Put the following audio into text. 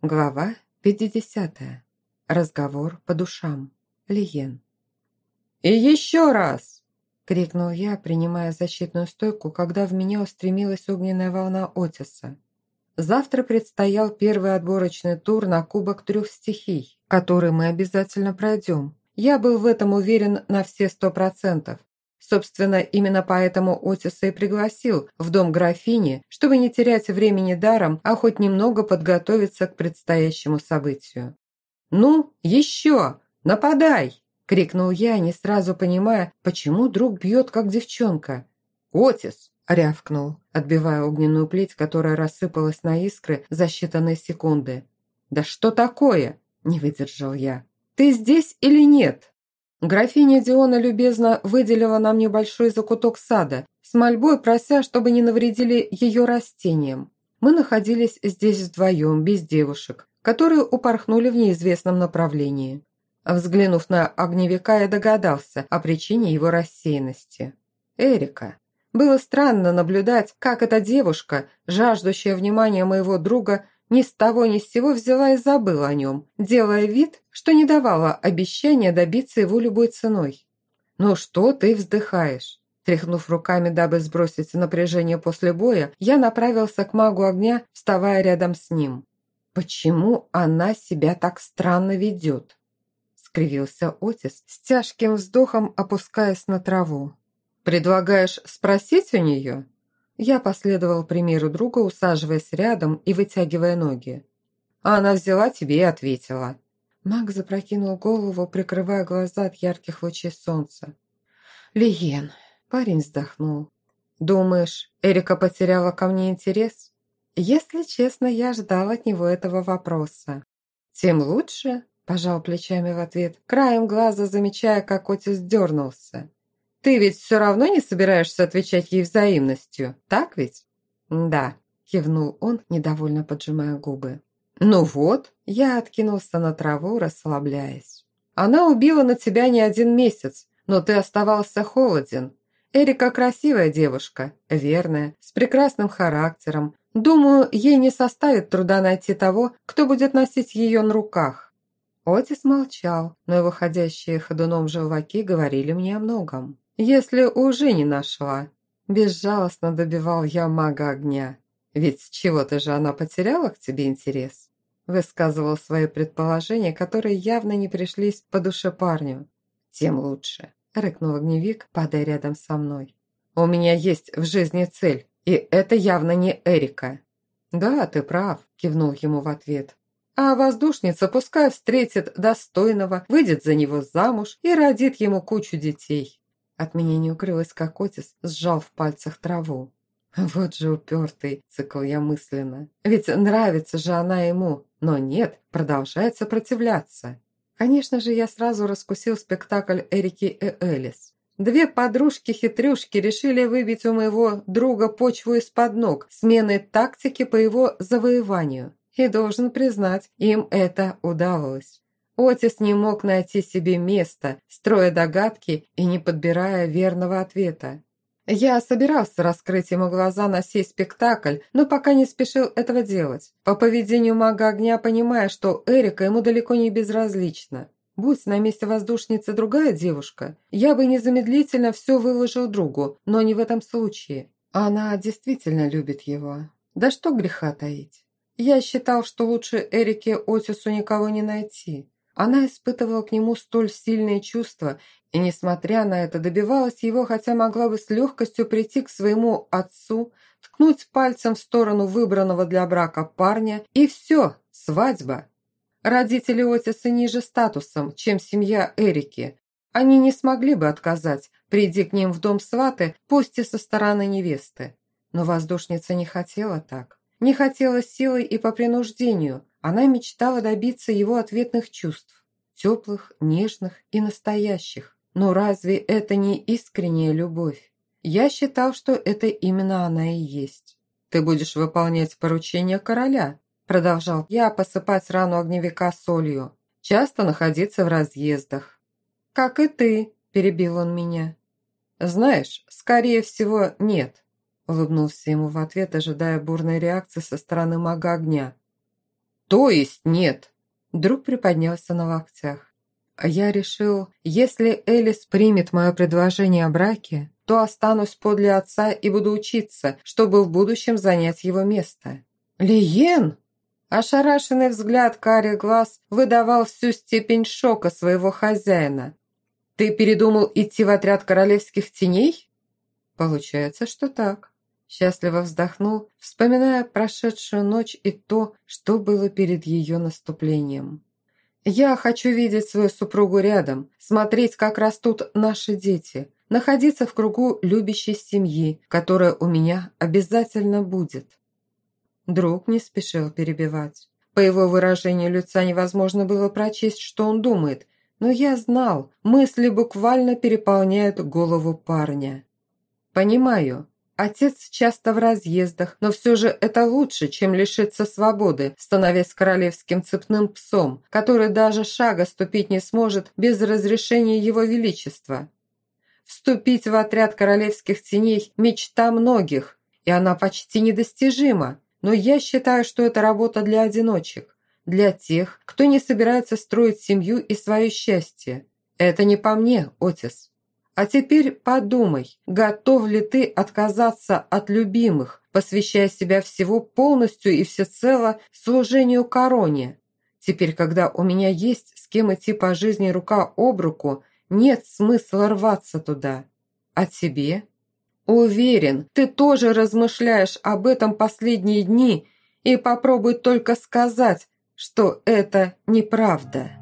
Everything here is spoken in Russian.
Глава 50. Разговор по душам. Лиен. «И еще раз!» – крикнул я, принимая защитную стойку, когда в меня устремилась огненная волна Отиса. Завтра предстоял первый отборочный тур на Кубок трех стихий, который мы обязательно пройдем. Я был в этом уверен на все сто процентов. Собственно, именно поэтому Отиса и пригласил в дом графини, чтобы не терять времени даром, а хоть немного подготовиться к предстоящему событию. «Ну, еще! Нападай!» – крикнул я, не сразу понимая, почему друг бьет, как девчонка. «Отис!» – рявкнул, отбивая огненную плеть, которая рассыпалась на искры за считанные секунды. «Да что такое?» – не выдержал я. «Ты здесь или нет?» Графиня Диона любезно выделила нам небольшой закуток сада, с мольбой прося, чтобы не навредили ее растениям. Мы находились здесь вдвоем, без девушек, которые упорхнули в неизвестном направлении. Взглянув на огневика, я догадался о причине его рассеянности. Эрика. Было странно наблюдать, как эта девушка, жаждущая внимания моего друга, ни с того ни с сего взяла и забыла о нем, делая вид, что не давала обещания добиться его любой ценой. «Ну что ты вздыхаешь?» Тряхнув руками, дабы сбросить напряжение после боя, я направился к магу огня, вставая рядом с ним. «Почему она себя так странно ведет?» скривился Отис, с тяжким вздохом опускаясь на траву. «Предлагаешь спросить у нее?» Я последовал примеру друга, усаживаясь рядом и вытягивая ноги. А она взяла тебе и ответила. Маг запрокинул голову, прикрывая глаза от ярких лучей солнца. «Лиен», – парень вздохнул. «Думаешь, Эрика потеряла ко мне интерес?» «Если честно, я ждал от него этого вопроса». «Тем лучше», – пожал плечами в ответ, краем глаза замечая, как Отис дернулся. Ты ведь все равно не собираешься отвечать ей взаимностью, так ведь?» «Да», – кивнул он, недовольно поджимая губы. «Ну вот», – я откинулся на траву, расслабляясь. «Она убила на тебя не один месяц, но ты оставался холоден. Эрика красивая девушка, верная, с прекрасным характером. Думаю, ей не составит труда найти того, кто будет носить ее на руках». Отис молчал, но его ходящие ходуном желваки говорили мне о многом. «Если уже не нашла», – безжалостно добивал я мага огня. «Ведь с чего-то же она потеряла к тебе интерес?» Высказывал свои предположения, которые явно не пришлись по душе парню. «Тем лучше», – рыкнул огневик, падая рядом со мной. «У меня есть в жизни цель, и это явно не Эрика». «Да, ты прав», – кивнул ему в ответ. А воздушница пускай встретит достойного, выйдет за него замуж и родит ему кучу детей. От меня не укрылась, как Отис сжал в пальцах траву. Вот же упертый, цикл я мысленно. Ведь нравится же она ему, но нет, продолжает сопротивляться. Конечно же, я сразу раскусил спектакль Эрики и Элис. Две подружки-хитрюшки решили выбить у моего друга почву из-под ног, сменой тактики по его завоеванию. И должен признать, им это удалось. Отис не мог найти себе места, строя догадки и не подбирая верного ответа. Я собирался раскрыть ему глаза на сей спектакль, но пока не спешил этого делать. По поведению мага огня понимая, что Эрика ему далеко не безразлична. Будь на месте воздушницы другая девушка, я бы незамедлительно все выложил другу, но не в этом случае. Она действительно любит его. Да что греха таить. Я считал, что лучше Эрике Отису никого не найти. Она испытывала к нему столь сильные чувства, и, несмотря на это, добивалась его, хотя могла бы с легкостью прийти к своему отцу, ткнуть пальцем в сторону выбранного для брака парня, и все, свадьба. Родители Отиса ниже статусом, чем семья Эрики. Они не смогли бы отказать, приди к ним в дом сваты, пусть и со стороны невесты. Но воздушница не хотела так. Не хотела силой и по принуждению, она мечтала добиться его ответных чувств, теплых, нежных и настоящих. Но разве это не искренняя любовь? Я считал, что это именно она и есть. «Ты будешь выполнять поручения короля», продолжал я посыпать рану огневика солью. «Часто находиться в разъездах». «Как и ты», – перебил он меня. «Знаешь, скорее всего, нет», – улыбнулся ему в ответ, ожидая бурной реакции со стороны мага огня. То есть нет?» Друг приподнялся на локтях. Я решил, если Элис примет мое предложение о браке, то останусь подле отца и буду учиться, чтобы в будущем занять его место. «Лиен!» Ошарашенный взгляд карих глаз выдавал всю степень шока своего хозяина. «Ты передумал идти в отряд королевских теней?» «Получается, что так». Счастливо вздохнул, вспоминая прошедшую ночь и то, что было перед ее наступлением. «Я хочу видеть свою супругу рядом, смотреть, как растут наши дети, находиться в кругу любящей семьи, которая у меня обязательно будет». Друг не спешил перебивать. По его выражению лица невозможно было прочесть, что он думает, но я знал, мысли буквально переполняют голову парня. «Понимаю, Отец часто в разъездах, но все же это лучше, чем лишиться свободы, становясь королевским цепным псом, который даже шага ступить не сможет без разрешения его величества. Вступить в отряд королевских теней – мечта многих, и она почти недостижима, но я считаю, что это работа для одиночек, для тех, кто не собирается строить семью и свое счастье. Это не по мне, Отис. А теперь подумай, готов ли ты отказаться от любимых, посвящая себя всего полностью и всецело служению короне? Теперь, когда у меня есть с кем идти по жизни рука об руку, нет смысла рваться туда. А тебе? Уверен, ты тоже размышляешь об этом последние дни и попробуй только сказать, что это неправда.